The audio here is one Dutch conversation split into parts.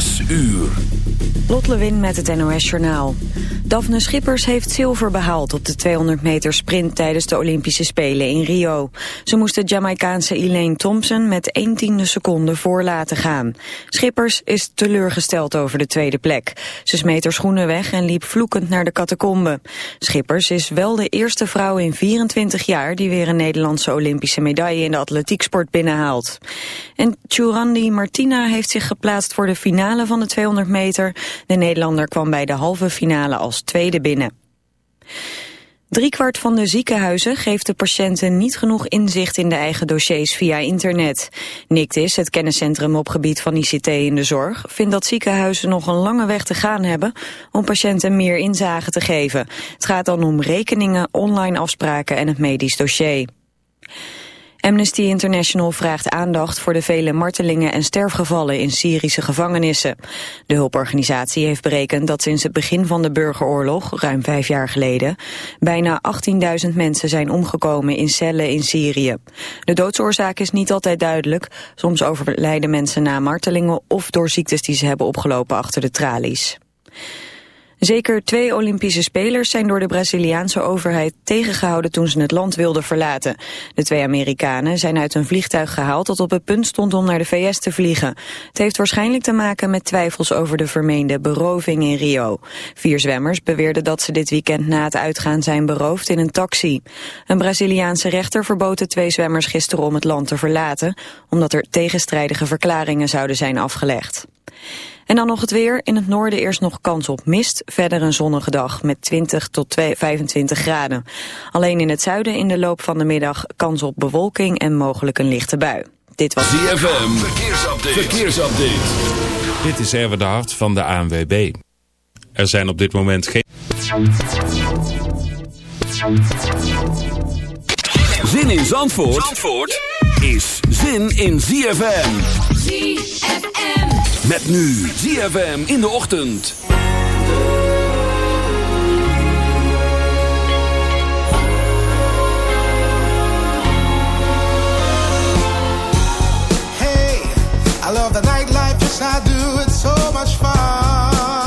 Uur. Lot met het NOS Journaal. Daphne Schippers heeft zilver behaald op de 200 meter sprint tijdens de Olympische Spelen in Rio. Ze moest de Jamaicaanse Elaine Thompson met 1 tiende seconde voor laten gaan. Schippers is teleurgesteld over de tweede plek. Ze smeet haar schoenen weg en liep vloekend naar de catacombe. Schippers is wel de eerste vrouw in 24 jaar die weer een Nederlandse Olympische medaille in de atletieksport binnenhaalt. En Churandi Martina heeft zich geplaatst voor de finale van de 200 meter. De Nederlander kwam bij de halve finale als tweede binnen. Driekwart van de ziekenhuizen geeft de patiënten niet genoeg inzicht in de eigen dossiers via internet. NICTIS, het kenniscentrum op gebied van ICT in de zorg, vindt dat ziekenhuizen nog een lange weg te gaan hebben om patiënten meer inzage te geven. Het gaat dan om rekeningen, online afspraken en het medisch dossier. Amnesty International vraagt aandacht voor de vele martelingen en sterfgevallen in Syrische gevangenissen. De hulporganisatie heeft berekend dat sinds het begin van de burgeroorlog, ruim vijf jaar geleden, bijna 18.000 mensen zijn omgekomen in cellen in Syrië. De doodsoorzaak is niet altijd duidelijk. Soms overlijden mensen na martelingen of door ziektes die ze hebben opgelopen achter de tralies. Zeker twee Olympische spelers zijn door de Braziliaanse overheid tegengehouden toen ze het land wilden verlaten. De twee Amerikanen zijn uit een vliegtuig gehaald dat op het punt stond om naar de VS te vliegen. Het heeft waarschijnlijk te maken met twijfels over de vermeende beroving in Rio. Vier zwemmers beweerden dat ze dit weekend na het uitgaan zijn beroofd in een taxi. Een Braziliaanse rechter verbood de twee zwemmers gisteren om het land te verlaten, omdat er tegenstrijdige verklaringen zouden zijn afgelegd. En dan nog het weer. In het noorden eerst nog kans op mist. Verder een zonnige dag met 20 tot 25 graden. Alleen in het zuiden in de loop van de middag kans op bewolking en mogelijk een lichte bui. Dit was ZFM. Verkeersupdate. Verkeersupdate. Dit is Erwin de Hart van de ANWB. Er zijn op dit moment geen... Zin in Zandvoort, Zandvoort is zin in ZFM. ZFM. Met nu ZFM in de ochtend. Hey, I love the nightlife, yes I do, it's so much fun.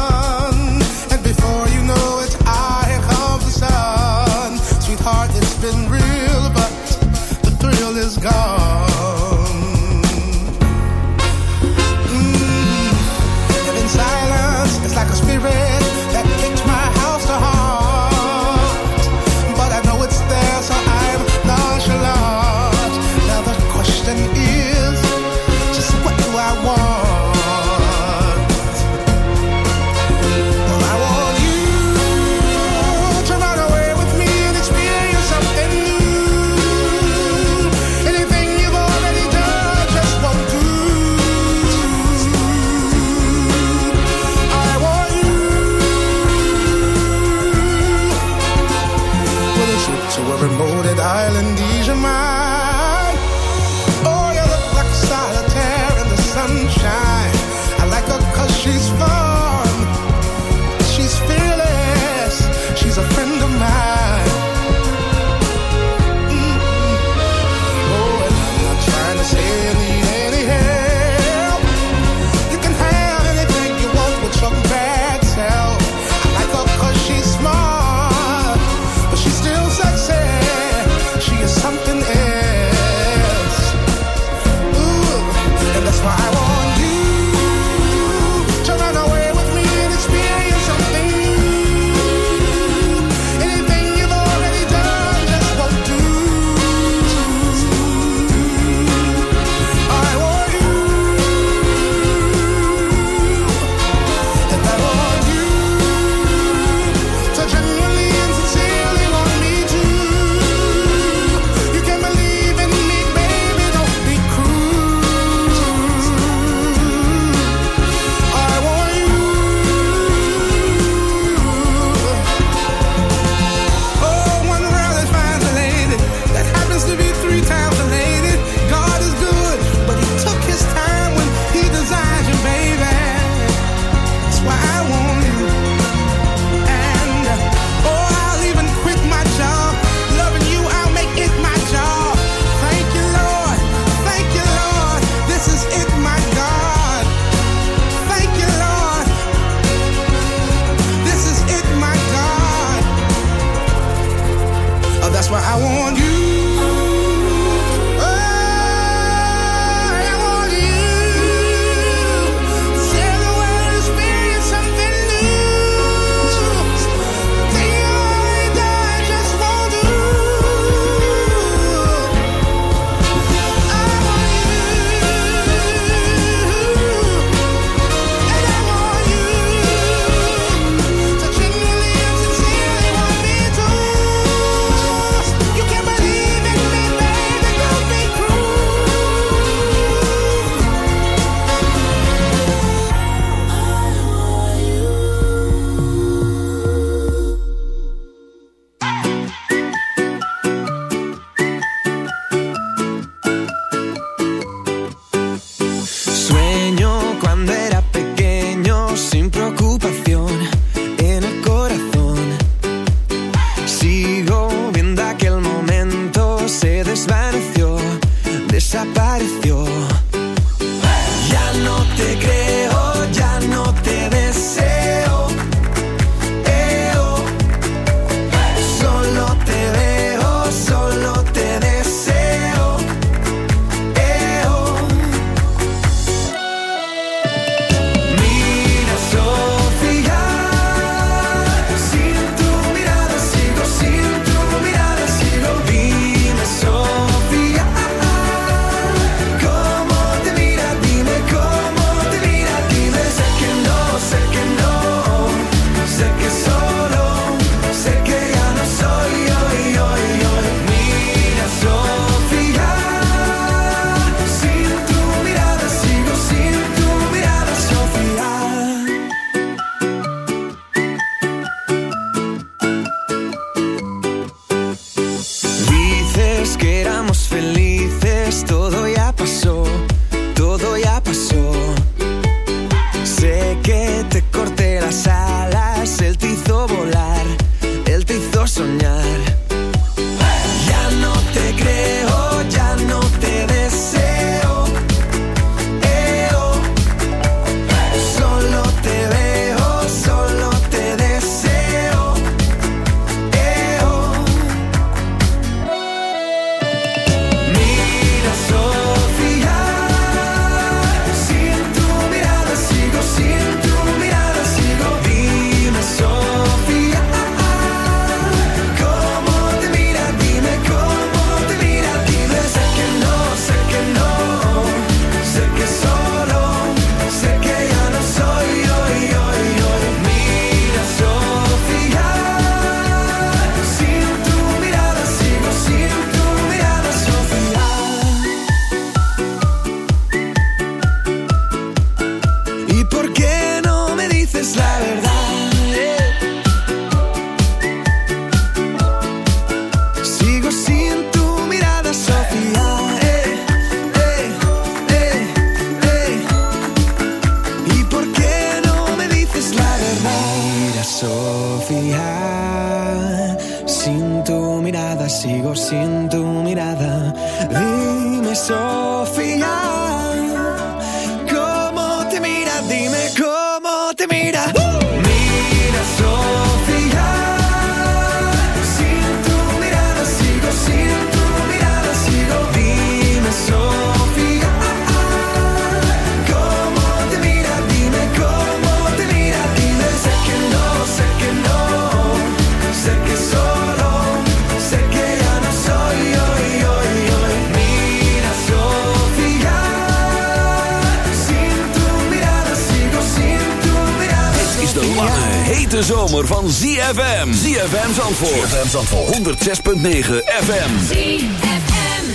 Zandvoort. ZFM Zandvoort. 106.9 FM. ZFM.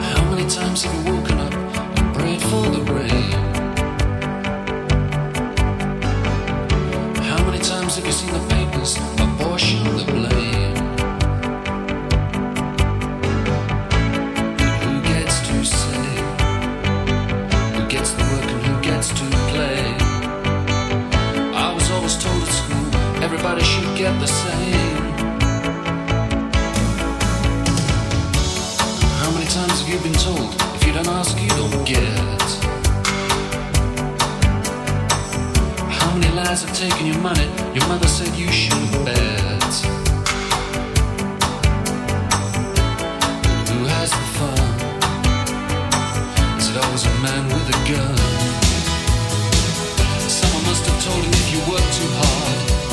How many times have you woken up and prayed for the rain? How many times have you seen the everybody should get the same. How many times have you been told if you don't ask, you don't get? How many lies have taken your money? Your mother said you should bet. Who has the fun? Is it always a man with a gun? Someone must have told him if you work too hard,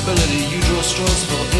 of responsibility. You draw straws for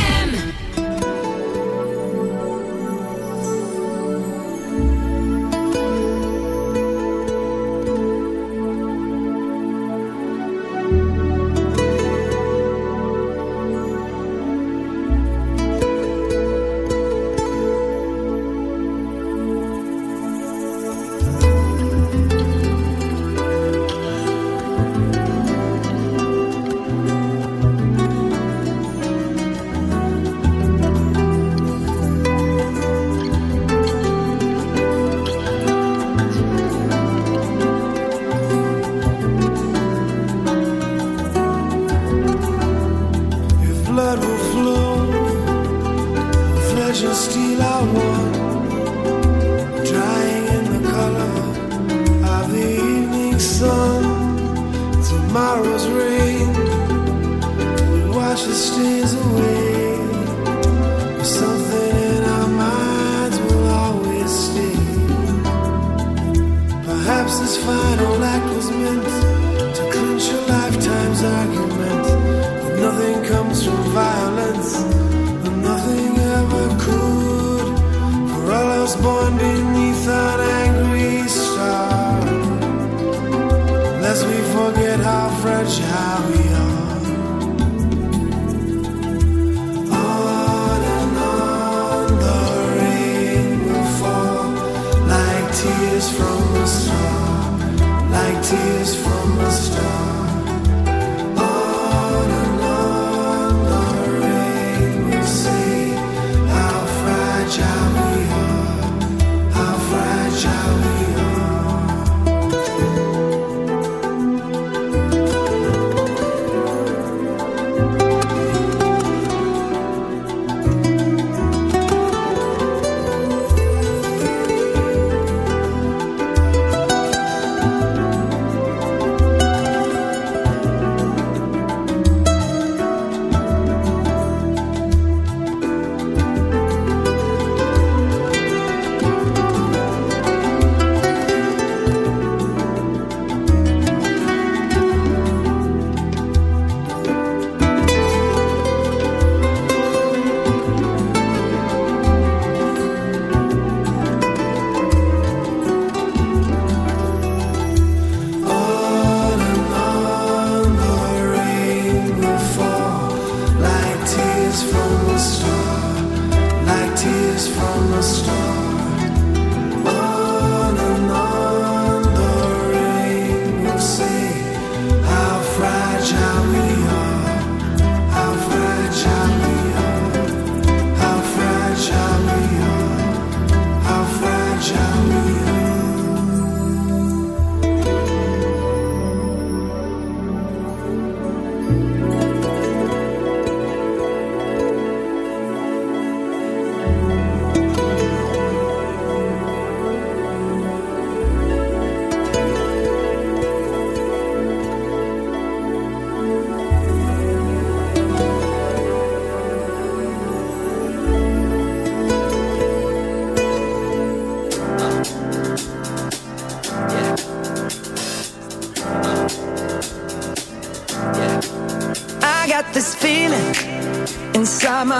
tears from the stars.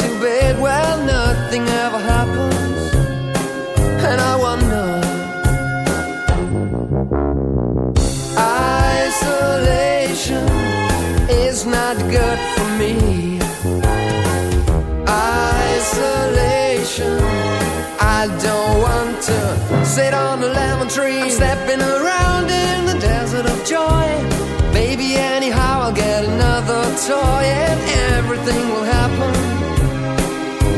Into bed. Well, nothing ever happens, and I wonder. Isolation is not good for me. Isolation. I don't want to sit on a lemon tree. I'm stepping around in the desert of joy. Maybe anyhow I'll get another toy and everything will happen.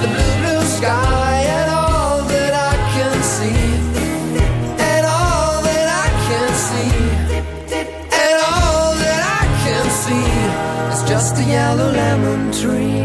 the blue, blue sky. And all that I can see, and all that I can see, and all that I can see is just a yellow lemon tree.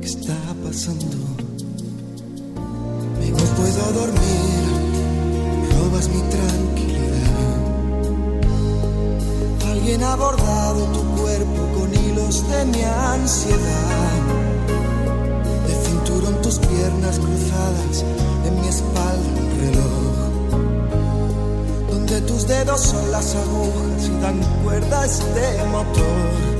Qué está pasando. No puedo dormir, robas mi tranquilidad. Alguien ha bordado tu cuerpo con hilos de mi ansiedad. De cinturón tus piernas cruzadas, en mi espalda un reloj. Donde tus dedos son las agujas y dan cuerda a este motor,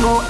No.